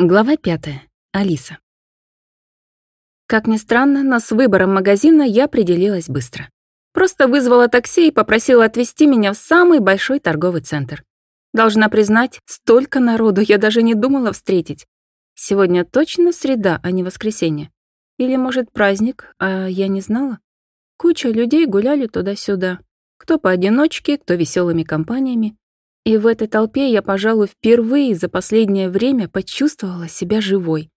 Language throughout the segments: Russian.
Глава пятая. Алиса. Как ни странно, но с выбором магазина я определилась быстро. Просто вызвала такси и попросила отвезти меня в самый большой торговый центр. Должна признать, столько народу я даже не думала встретить. Сегодня точно среда, а не воскресенье. Или, может, праздник, а я не знала? Куча людей гуляли туда-сюда. Кто поодиночке, кто веселыми компаниями. И в этой толпе я, пожалуй, впервые за последнее время почувствовала себя живой.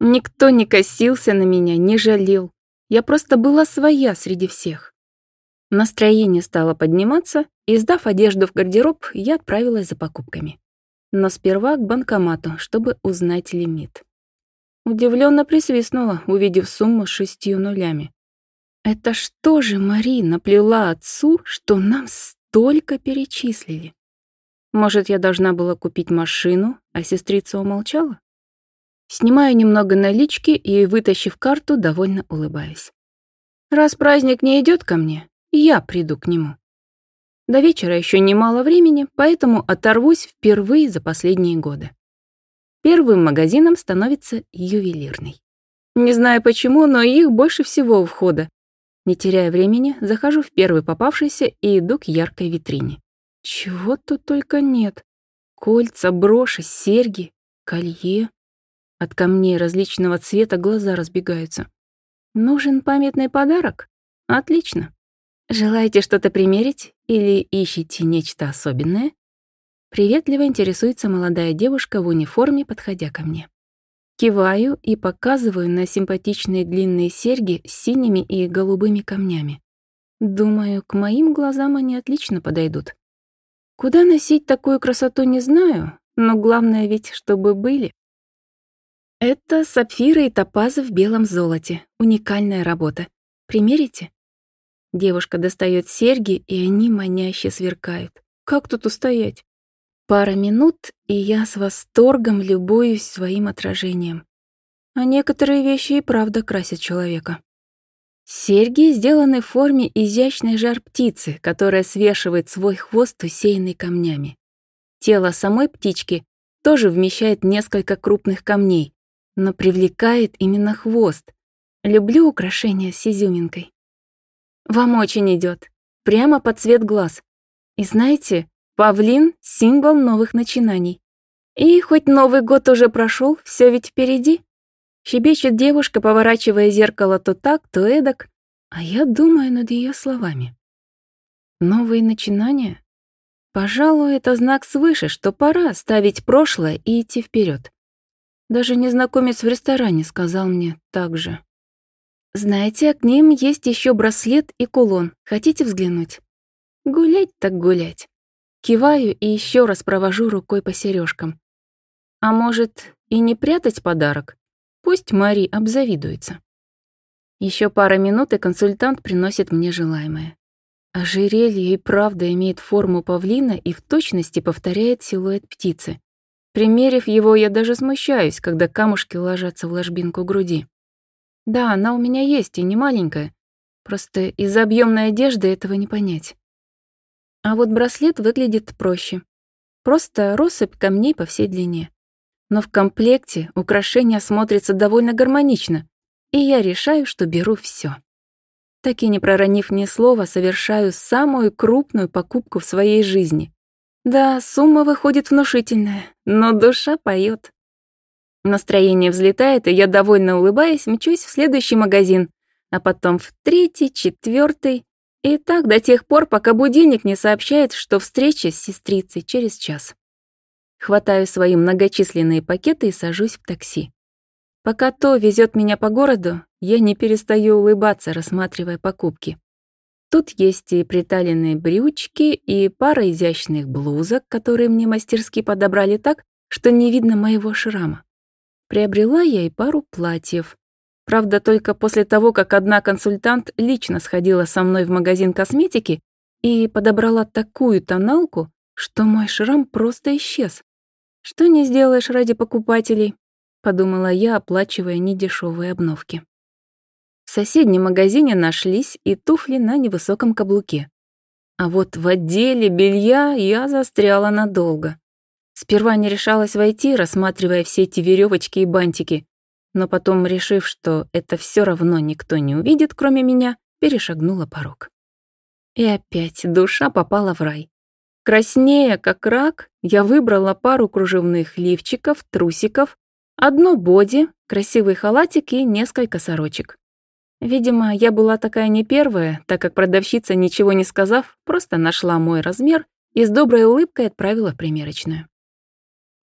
Никто не косился на меня, не жалел. Я просто была своя среди всех. Настроение стало подниматься, и, сдав одежду в гардероб, я отправилась за покупками. Но сперва к банкомату, чтобы узнать лимит. Удивленно присвистнула, увидев сумму с шестью нулями. Это что же Мари наплела отцу, что нам столько перечислили? Может, я должна была купить машину, а сестрица умолчала? Снимаю немного налички и, вытащив карту, довольно улыбаюсь. Раз праздник не идет ко мне, я приду к нему. До вечера еще немало времени, поэтому оторвусь впервые за последние годы. Первым магазином становится ювелирный. Не знаю почему, но их больше всего у входа. Не теряя времени, захожу в первый попавшийся и иду к яркой витрине. Чего тут только нет. Кольца, броши, серьги, колье. От камней различного цвета глаза разбегаются. Нужен памятный подарок? Отлично. Желаете что-то примерить или ищете нечто особенное? Приветливо интересуется молодая девушка в униформе, подходя ко мне. Киваю и показываю на симпатичные длинные серьги с синими и голубыми камнями. Думаю, к моим глазам они отлично подойдут. Куда носить такую красоту, не знаю, но главное ведь, чтобы были. Это сапфиры и топазы в белом золоте. Уникальная работа. Примерите? Девушка достает серьги, и они маняще сверкают. Как тут устоять? Пара минут, и я с восторгом любуюсь своим отражением. А некоторые вещи и правда красят человека. Серьги сделаны в форме изящной жар-птицы, которая свешивает свой хвост, усеянный камнями. Тело самой птички тоже вмещает несколько крупных камней, но привлекает именно хвост. Люблю украшения с изюминкой. Вам очень идет, прямо под цвет глаз. И знаете, павлин — символ новых начинаний. И хоть Новый год уже прошел, все ведь впереди. Щебечет девушка, поворачивая зеркало то так, то эдак, а я думаю над ее словами. Новые начинания? Пожалуй, это знак свыше, что пора ставить прошлое и идти вперед. Даже незнакомец в ресторане сказал мне так же. Знаете, к ним есть еще браслет и кулон. Хотите взглянуть? Гулять так гулять. Киваю и еще раз провожу рукой по сережкам. А может, и не прятать подарок? Пусть Мари обзавидуется. Еще пара минут, и консультант приносит мне желаемое. Ожерелье и правда имеет форму павлина и в точности повторяет силуэт птицы. Примерив его, я даже смущаюсь, когда камушки ложатся в ложбинку груди. Да, она у меня есть и не маленькая. Просто из-за объемной одежды этого не понять. А вот браслет выглядит проще. Просто россыпь камней по всей длине но в комплекте украшение смотрится довольно гармонично, и я решаю, что беру все. Так и не проронив ни слова, совершаю самую крупную покупку в своей жизни. Да, сумма выходит внушительная, но душа поет. Настроение взлетает, и я, довольно улыбаясь, мчусь в следующий магазин, а потом в третий, четвертый, и так до тех пор, пока будильник не сообщает, что встреча с сестрицей через час. Хватаю свои многочисленные пакеты и сажусь в такси. Пока то везет меня по городу, я не перестаю улыбаться, рассматривая покупки. Тут есть и приталенные брючки, и пара изящных блузок, которые мне мастерски подобрали так, что не видно моего шрама. Приобрела я и пару платьев. Правда, только после того, как одна консультант лично сходила со мной в магазин косметики и подобрала такую тоналку, что мой шрам просто исчез. Что не сделаешь ради покупателей, подумала я, оплачивая недешевые обновки. В соседнем магазине нашлись и туфли на невысоком каблуке. А вот в отделе белья я застряла надолго. Сперва не решалась войти, рассматривая все эти веревочки и бантики, но потом, решив, что это все равно никто не увидит, кроме меня, перешагнула порог. И опять душа попала в рай. Краснея, как рак, я выбрала пару кружевных лифчиков, трусиков, одно боди, красивый халатик и несколько сорочек. Видимо, я была такая не первая, так как продавщица, ничего не сказав, просто нашла мой размер и с доброй улыбкой отправила в примерочную.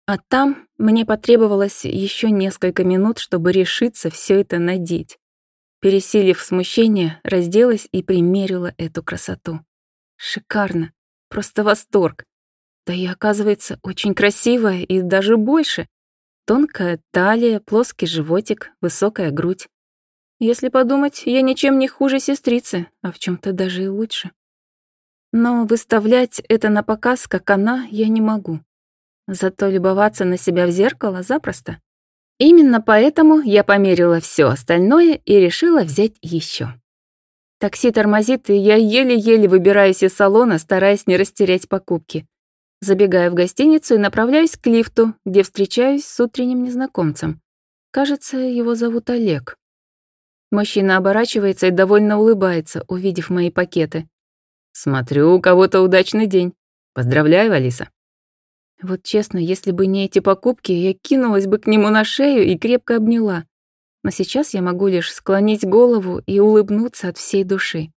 А там мне потребовалось еще несколько минут, чтобы решиться все это надеть. Пересилив смущение, разделась и примерила эту красоту. Шикарно, просто восторг. Да и оказывается, очень красивая и даже больше. Тонкая талия, плоский животик, высокая грудь. Если подумать, я ничем не хуже сестрицы, а в чем то даже и лучше. Но выставлять это на показ, как она, я не могу. Зато любоваться на себя в зеркало запросто. Именно поэтому я померила все остальное и решила взять еще. Такси тормозит, и я еле-еле выбираюсь из салона, стараясь не растерять покупки. Забегаю в гостиницу и направляюсь к лифту, где встречаюсь с утренним незнакомцем. Кажется, его зовут Олег. Мужчина оборачивается и довольно улыбается, увидев мои пакеты. «Смотрю, у кого-то удачный день. Поздравляю, Алиса». Вот честно, если бы не эти покупки, я кинулась бы к нему на шею и крепко обняла. Но сейчас я могу лишь склонить голову и улыбнуться от всей души.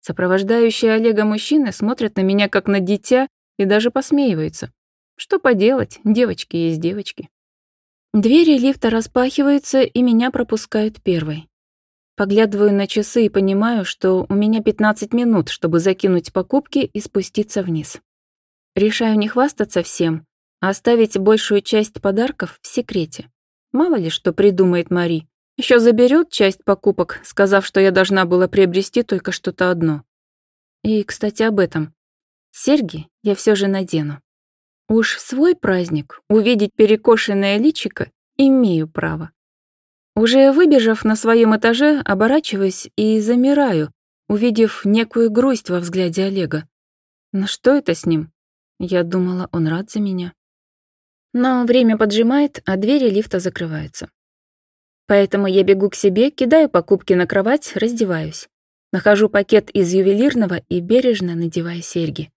Сопровождающие Олега мужчины смотрят на меня как на дитя и даже посмеиваются. Что поделать, девочки есть девочки. Двери лифта распахиваются, и меня пропускают первой. Поглядываю на часы и понимаю, что у меня 15 минут, чтобы закинуть покупки и спуститься вниз. Решаю не хвастаться всем, а оставить большую часть подарков в секрете. Мало ли что придумает Мари. Еще заберет часть покупок, сказав, что я должна была приобрести только что-то одно. И, кстати, об этом. Серьги я все же надену. Уж в свой праздник увидеть перекошенное личико имею право. Уже выбежав на своем этаже, оборачиваюсь и замираю, увидев некую грусть во взгляде Олега. Но что это с ним? Я думала, он рад за меня. Но время поджимает, а двери лифта закрываются. Поэтому я бегу к себе, кидаю покупки на кровать, раздеваюсь. Нахожу пакет из ювелирного и бережно надеваю серьги.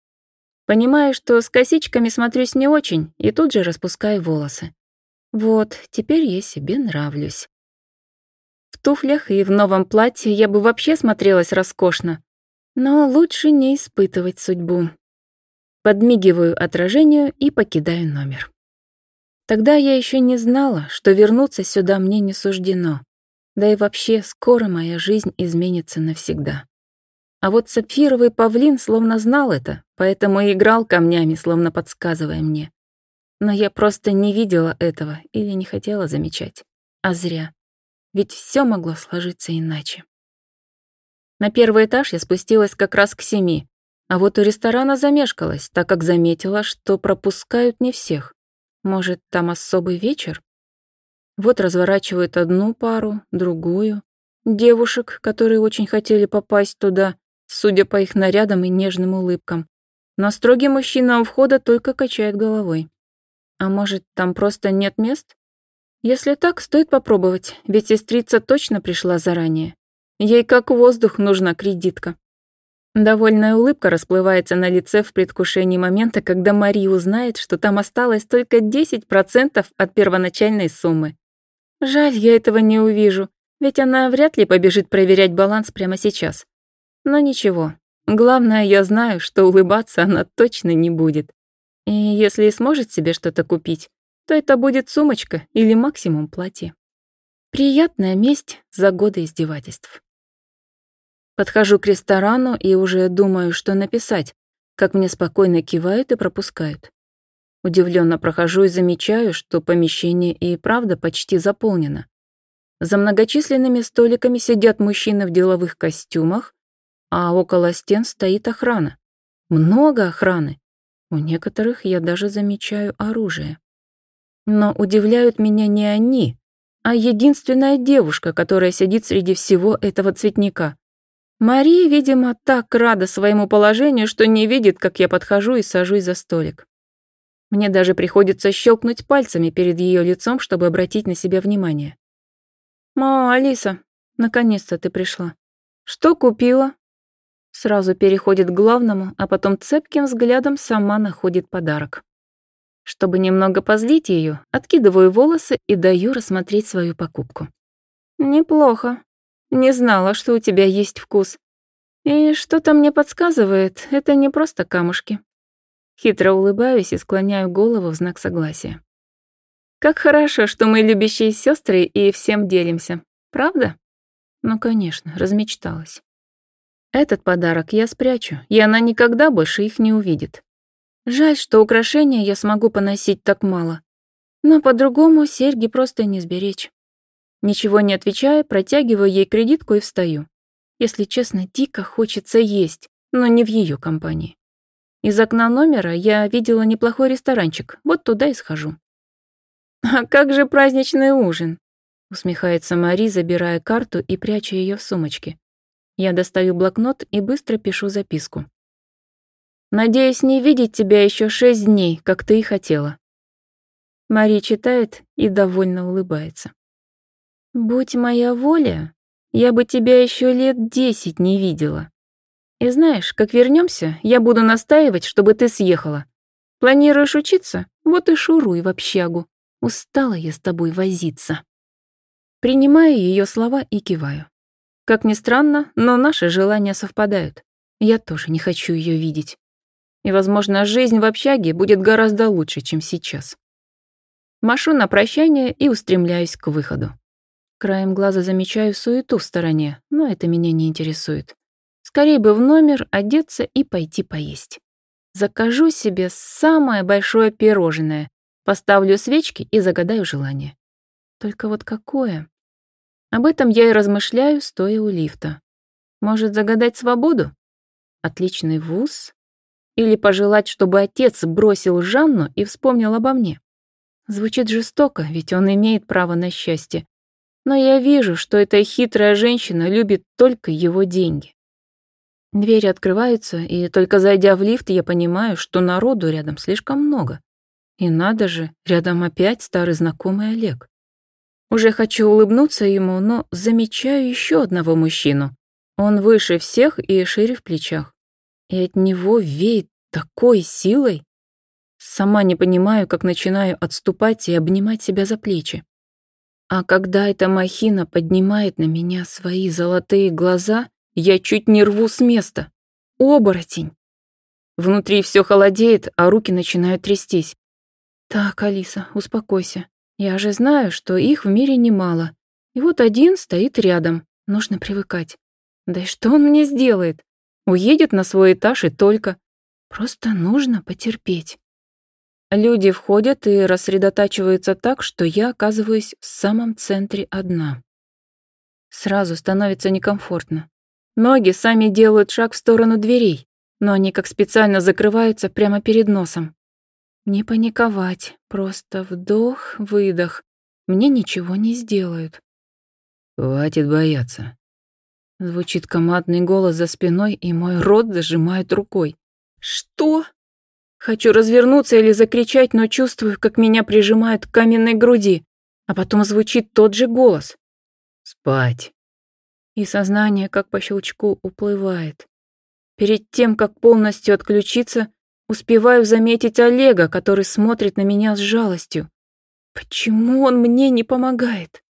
Понимаю, что с косичками смотрюсь не очень, и тут же распускаю волосы. Вот, теперь я себе нравлюсь. В туфлях и в новом платье я бы вообще смотрелась роскошно, но лучше не испытывать судьбу. Подмигиваю отражению и покидаю номер. Тогда я еще не знала, что вернуться сюда мне не суждено. Да и вообще, скоро моя жизнь изменится навсегда. А вот сапфировый павлин словно знал это, поэтому и играл камнями, словно подсказывая мне. Но я просто не видела этого или не хотела замечать. А зря. Ведь все могло сложиться иначе. На первый этаж я спустилась как раз к семи, а вот у ресторана замешкалась, так как заметила, что пропускают не всех. Может, там особый вечер? Вот разворачивают одну пару, другую. Девушек, которые очень хотели попасть туда, судя по их нарядам и нежным улыбкам. Но строгий мужчина у входа только качает головой. А может, там просто нет мест? Если так, стоит попробовать, ведь сестрица точно пришла заранее. Ей как воздух нужна кредитка. Довольная улыбка расплывается на лице в предвкушении момента, когда Мари узнает, что там осталось только 10% от первоначальной суммы. Жаль, я этого не увижу, ведь она вряд ли побежит проверять баланс прямо сейчас. Но ничего. Главное, я знаю, что улыбаться она точно не будет. И если и сможет себе что-то купить, то это будет сумочка или максимум платье. Приятная месть за годы издевательств. Подхожу к ресторану и уже думаю, что написать, как мне спокойно кивают и пропускают. Удивленно прохожу и замечаю, что помещение и правда почти заполнено. За многочисленными столиками сидят мужчины в деловых костюмах, а около стен стоит охрана. Много охраны. У некоторых я даже замечаю оружие. Но удивляют меня не они, а единственная девушка, которая сидит среди всего этого цветника. Мария, видимо, так рада своему положению, что не видит, как я подхожу и сажусь за столик. Мне даже приходится щелкнуть пальцами перед ее лицом, чтобы обратить на себя внимание. «Ма, Алиса, наконец-то ты пришла. Что купила?» Сразу переходит к главному, а потом цепким взглядом сама находит подарок. Чтобы немного позлить ее, откидываю волосы и даю рассмотреть свою покупку. «Неплохо. Не знала, что у тебя есть вкус. И что-то мне подсказывает, это не просто камушки». Хитро улыбаюсь и склоняю голову в знак согласия. «Как хорошо, что мы любящие сестры и всем делимся. Правда?» «Ну, конечно, размечталась». Этот подарок я спрячу, и она никогда больше их не увидит. Жаль, что украшения я смогу поносить так мало. Но по-другому серьги просто не сберечь. Ничего не отвечая, протягиваю ей кредитку и встаю. Если честно, дико хочется есть, но не в ее компании. Из окна номера я видела неплохой ресторанчик, вот туда и схожу. «А как же праздничный ужин?» усмехается Мари, забирая карту и пряча ее в сумочке. Я достаю блокнот и быстро пишу записку. «Надеюсь не видеть тебя еще шесть дней, как ты и хотела». Мари читает и довольно улыбается. «Будь моя воля, я бы тебя еще лет десять не видела. И знаешь, как вернемся, я буду настаивать, чтобы ты съехала. Планируешь учиться? Вот и шуруй в общагу. Устала я с тобой возиться». Принимаю ее слова и киваю. Как ни странно, но наши желания совпадают. Я тоже не хочу ее видеть. И, возможно, жизнь в общаге будет гораздо лучше, чем сейчас. Машу на прощание и устремляюсь к выходу. Краем глаза замечаю суету в стороне, но это меня не интересует. Скорее бы в номер одеться и пойти поесть. Закажу себе самое большое пирожное, поставлю свечки и загадаю желание. Только вот какое? Об этом я и размышляю, стоя у лифта. Может, загадать свободу? Отличный вуз? Или пожелать, чтобы отец бросил Жанну и вспомнил обо мне? Звучит жестоко, ведь он имеет право на счастье. Но я вижу, что эта хитрая женщина любит только его деньги. Двери открываются, и только зайдя в лифт, я понимаю, что народу рядом слишком много. И надо же, рядом опять старый знакомый Олег. Уже хочу улыбнуться ему, но замечаю еще одного мужчину. Он выше всех и шире в плечах. И от него веет такой силой. Сама не понимаю, как начинаю отступать и обнимать себя за плечи. А когда эта махина поднимает на меня свои золотые глаза, я чуть не рву с места. Оборотень. Внутри все холодеет, а руки начинают трястись. Так, Алиса, успокойся. Я же знаю, что их в мире немало. И вот один стоит рядом. Нужно привыкать. Да и что он мне сделает? Уедет на свой этаж и только. Просто нужно потерпеть. Люди входят и рассредотачиваются так, что я оказываюсь в самом центре одна. Сразу становится некомфортно. Ноги сами делают шаг в сторону дверей, но они как специально закрываются прямо перед носом. Не паниковать, просто вдох, выдох. Мне ничего не сделают. Хватит бояться. Звучит командный голос за спиной, и мой рот зажимает рукой. Что? Хочу развернуться или закричать, но чувствую, как меня прижимают к каменной груди. А потом звучит тот же голос. Спать. И сознание, как по щелчку, уплывает. Перед тем, как полностью отключиться, Успеваю заметить Олега, который смотрит на меня с жалостью. Почему он мне не помогает?